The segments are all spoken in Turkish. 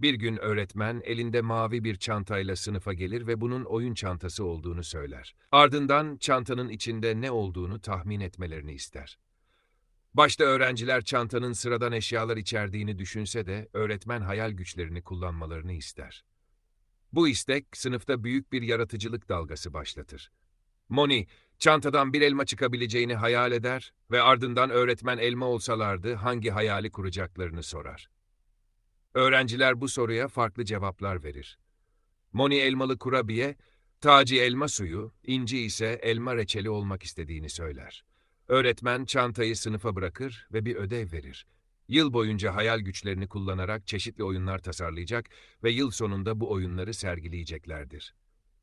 Bir gün öğretmen elinde mavi bir çantayla sınıfa gelir ve bunun oyun çantası olduğunu söyler. Ardından çantanın içinde ne olduğunu tahmin etmelerini ister. Başta öğrenciler çantanın sıradan eşyalar içerdiğini düşünse de öğretmen hayal güçlerini kullanmalarını ister. Bu istek sınıfta büyük bir yaratıcılık dalgası başlatır. Moni, çantadan bir elma çıkabileceğini hayal eder ve ardından öğretmen elma olsalardı hangi hayali kuracaklarını sorar. Öğrenciler bu soruya farklı cevaplar verir. Moni elmalı kurabiye, Taci elma suyu, İnci ise elma reçeli olmak istediğini söyler. Öğretmen çantayı sınıfa bırakır ve bir ödev verir. Yıl boyunca hayal güçlerini kullanarak çeşitli oyunlar tasarlayacak ve yıl sonunda bu oyunları sergileyeceklerdir.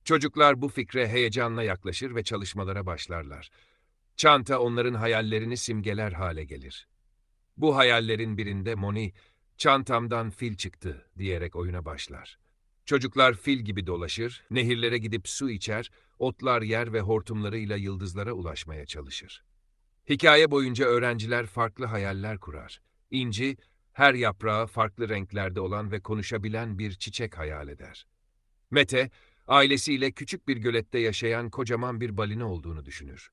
Çocuklar bu fikre heyecanla yaklaşır ve çalışmalara başlarlar. Çanta onların hayallerini simgeler hale gelir. Bu hayallerin birinde Moni, çantamdan fil çıktı diyerek oyuna başlar. Çocuklar fil gibi dolaşır, nehirlere gidip su içer, otlar yer ve hortumlarıyla yıldızlara ulaşmaya çalışır. Hikaye boyunca öğrenciler farklı hayaller kurar. İnci, her yaprağı farklı renklerde olan ve konuşabilen bir çiçek hayal eder. Mete, ailesiyle küçük bir gölette yaşayan kocaman bir balina olduğunu düşünür.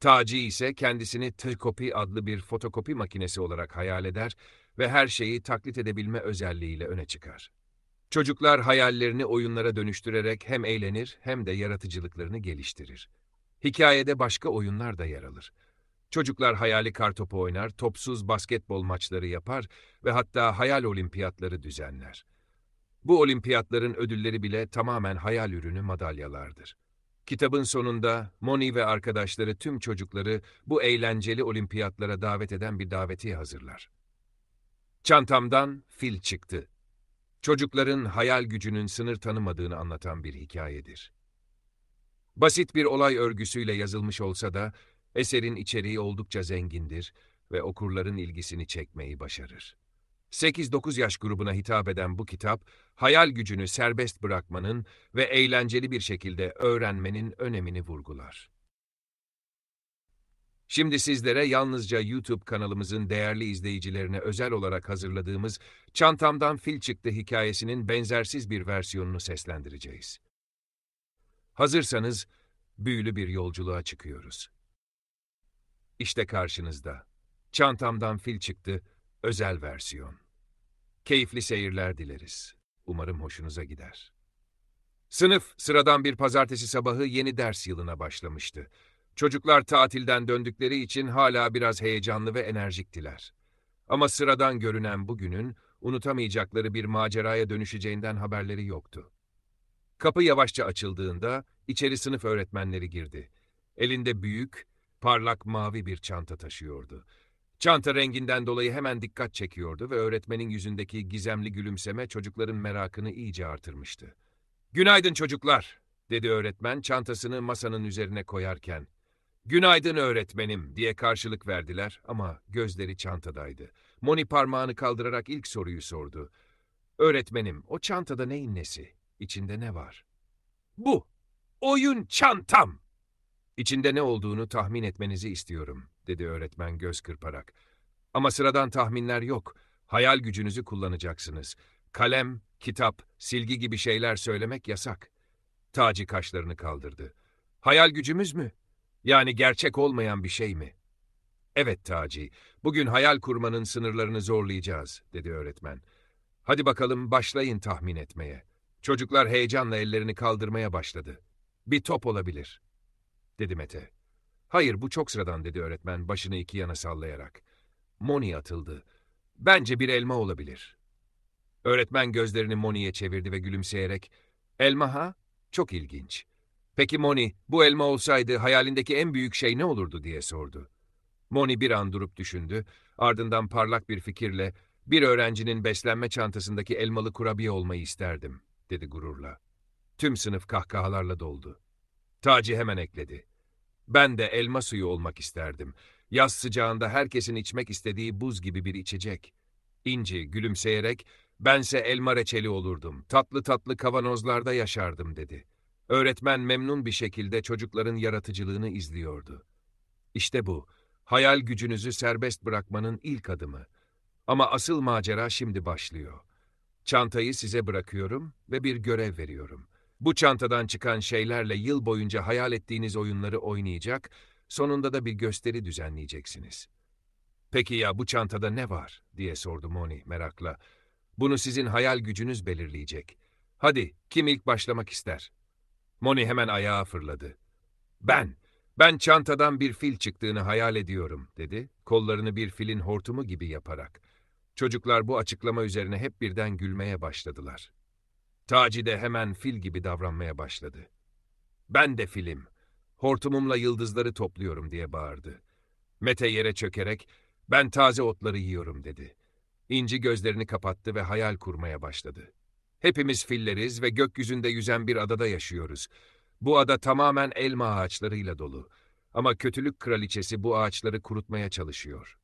Taci ise kendisini Tırkopi adlı bir fotokopi makinesi olarak hayal eder ve her şeyi taklit edebilme özelliğiyle öne çıkar. Çocuklar hayallerini oyunlara dönüştürerek hem eğlenir hem de yaratıcılıklarını geliştirir. Hikayede başka oyunlar da yer alır. Çocuklar hayali kartopu oynar, topsuz basketbol maçları yapar ve hatta hayal olimpiyatları düzenler. Bu olimpiyatların ödülleri bile tamamen hayal ürünü madalyalardır. Kitabın sonunda Moni ve arkadaşları tüm çocukları bu eğlenceli olimpiyatlara davet eden bir davetiye hazırlar. Çantamdan fil çıktı. Çocukların hayal gücünün sınır tanımadığını anlatan bir hikayedir. Basit bir olay örgüsüyle yazılmış olsa da eserin içeriği oldukça zengindir ve okurların ilgisini çekmeyi başarır. 8-9 yaş grubuna hitap eden bu kitap, hayal gücünü serbest bırakmanın ve eğlenceli bir şekilde öğrenmenin önemini vurgular. Şimdi sizlere yalnızca YouTube kanalımızın değerli izleyicilerine özel olarak hazırladığımız Çantamdan Fil Çıktı hikayesinin benzersiz bir versiyonunu seslendireceğiz. Hazırsanız büyülü bir yolculuğa çıkıyoruz. İşte karşınızda. Çantamdan Fil Çıktı özel versiyon. Keyifli seyirler dileriz. Umarım hoşunuza gider. Sınıf sıradan bir pazartesi sabahı yeni ders yılına başlamıştı. Çocuklar tatilden döndükleri için hala biraz heyecanlı ve enerjiktiler. Ama sıradan görünen bugünün unutamayacakları bir maceraya dönüşeceğinden haberleri yoktu. Kapı yavaşça açıldığında içeri sınıf öğretmenleri girdi. Elinde büyük, parlak mavi bir çanta taşıyordu. Çanta renginden dolayı hemen dikkat çekiyordu ve öğretmenin yüzündeki gizemli gülümseme çocukların merakını iyice artırmıştı. ''Günaydın çocuklar'' dedi öğretmen çantasını masanın üzerine koyarken. ''Günaydın öğretmenim'' diye karşılık verdiler ama gözleri çantadaydı. Moni parmağını kaldırarak ilk soruyu sordu. ''Öğretmenim, o çantada neyin nesi? İçinde ne var?'' ''Bu, oyun çantam!'' İçinde ne olduğunu tahmin etmenizi istiyorum, dedi öğretmen göz kırparak. Ama sıradan tahminler yok. Hayal gücünüzü kullanacaksınız. Kalem, kitap, silgi gibi şeyler söylemek yasak. Taci kaşlarını kaldırdı. Hayal gücümüz mü? Yani gerçek olmayan bir şey mi? Evet Taci, bugün hayal kurmanın sınırlarını zorlayacağız, dedi öğretmen. Hadi bakalım başlayın tahmin etmeye. Çocuklar heyecanla ellerini kaldırmaya başladı. Bir top olabilir, dedi Mete. Hayır, bu çok sıradan, dedi öğretmen başını iki yana sallayarak. Moni atıldı. Bence bir elma olabilir. Öğretmen gözlerini Moni'ye çevirdi ve gülümseyerek, elma ha? Çok ilginç. Peki Moni, bu elma olsaydı hayalindeki en büyük şey ne olurdu diye sordu. Moni bir an durup düşündü, ardından parlak bir fikirle, bir öğrencinin beslenme çantasındaki elmalı kurabiye olmayı isterdim, dedi gururla. Tüm sınıf kahkahalarla doldu. Taci hemen ekledi. Ben de elma suyu olmak isterdim. Yaz sıcağında herkesin içmek istediği buz gibi bir içecek. İnci gülümseyerek, bense elma reçeli olurdum, tatlı tatlı kavanozlarda yaşardım dedi. Öğretmen memnun bir şekilde çocukların yaratıcılığını izliyordu. İşte bu, hayal gücünüzü serbest bırakmanın ilk adımı. Ama asıl macera şimdi başlıyor. Çantayı size bırakıyorum ve bir görev veriyorum. Bu çantadan çıkan şeylerle yıl boyunca hayal ettiğiniz oyunları oynayacak, sonunda da bir gösteri düzenleyeceksiniz. Peki ya bu çantada ne var? diye sordu Moni merakla. Bunu sizin hayal gücünüz belirleyecek. Hadi, kim ilk başlamak ister? Moni hemen ayağa fırladı. Ben, ben çantadan bir fil çıktığını hayal ediyorum, dedi, kollarını bir filin hortumu gibi yaparak. Çocuklar bu açıklama üzerine hep birden gülmeye başladılar. Taci de hemen fil gibi davranmaya başladı. Ben de filim, hortumumla yıldızları topluyorum diye bağırdı. Mete yere çökerek, ben taze otları yiyorum dedi. İnci gözlerini kapattı ve hayal kurmaya başladı. Hepimiz filleriz ve gökyüzünde yüzen bir adada yaşıyoruz. Bu ada tamamen elma ağaçlarıyla dolu. Ama kötülük kraliçesi bu ağaçları kurutmaya çalışıyor.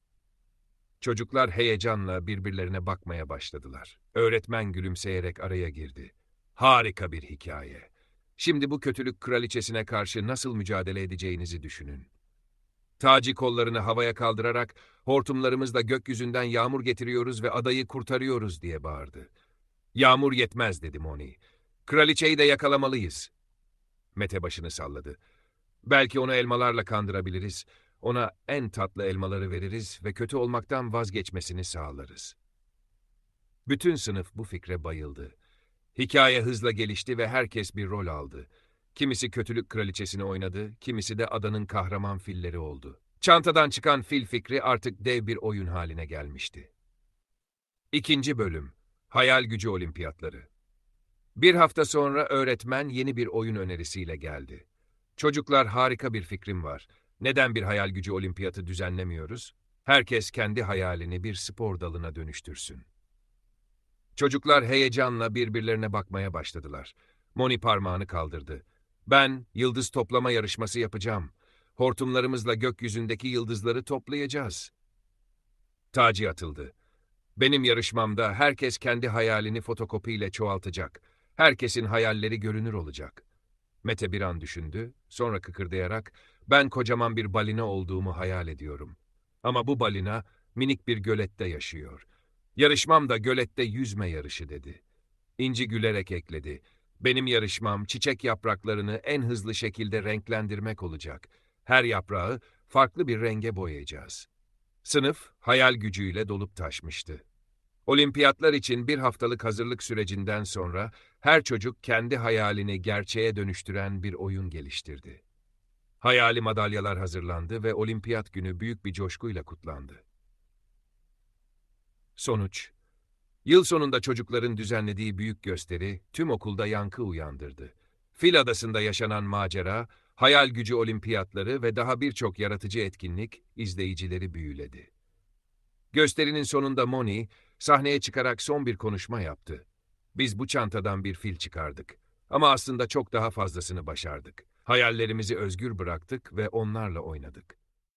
Çocuklar heyecanla birbirlerine bakmaya başladılar. Öğretmen gülümseyerek araya girdi. Harika bir hikaye. Şimdi bu kötülük kraliçesine karşı nasıl mücadele edeceğinizi düşünün. Taci kollarını havaya kaldırarak hortumlarımızla gökyüzünden yağmur getiriyoruz ve adayı kurtarıyoruz diye bağırdı. Yağmur yetmez dedi Moni. Kraliçeyi de yakalamalıyız. Mete başını salladı. Belki onu elmalarla kandırabiliriz. Ona en tatlı elmaları veririz ve kötü olmaktan vazgeçmesini sağlarız. Bütün sınıf bu fikre bayıldı. Hikaye hızla gelişti ve herkes bir rol aldı. Kimisi kötülük kraliçesini oynadı, kimisi de adanın kahraman filleri oldu. Çantadan çıkan fil fikri artık dev bir oyun haline gelmişti. İkinci bölüm Hayal Gücü Olimpiyatları Bir hafta sonra öğretmen yeni bir oyun önerisiyle geldi. Çocuklar harika bir fikrim var. Neden bir hayal gücü olimpiyatı düzenlemiyoruz? Herkes kendi hayalini bir spor dalına dönüştürsün. Çocuklar heyecanla birbirlerine bakmaya başladılar. Moni parmağını kaldırdı. Ben yıldız toplama yarışması yapacağım. Hortumlarımızla gökyüzündeki yıldızları toplayacağız. Taci atıldı. Benim yarışmamda herkes kendi hayalini fotokopiyle çoğaltacak. Herkesin hayalleri görünür olacak. Mete bir an düşündü, sonra kıkırdayarak, ben kocaman bir balina olduğumu hayal ediyorum. Ama bu balina minik bir gölette yaşıyor. Yarışmam da gölette yüzme yarışı dedi. İnci gülerek ekledi. Benim yarışmam çiçek yapraklarını en hızlı şekilde renklendirmek olacak. Her yaprağı farklı bir renge boyayacağız. Sınıf hayal gücüyle dolup taşmıştı. Olimpiyatlar için bir haftalık hazırlık sürecinden sonra her çocuk kendi hayalini gerçeğe dönüştüren bir oyun geliştirdi. Hayali madalyalar hazırlandı ve olimpiyat günü büyük bir coşkuyla kutlandı. Sonuç Yıl sonunda çocukların düzenlediği büyük gösteri tüm okulda yankı uyandırdı. Fil Adası'nda yaşanan macera, hayal gücü olimpiyatları ve daha birçok yaratıcı etkinlik izleyicileri büyüledi. Gösterinin sonunda Moni, sahneye çıkarak son bir konuşma yaptı. Biz bu çantadan bir fil çıkardık. Ama aslında çok daha fazlasını başardık. Hayallerimizi özgür bıraktık ve onlarla oynadık.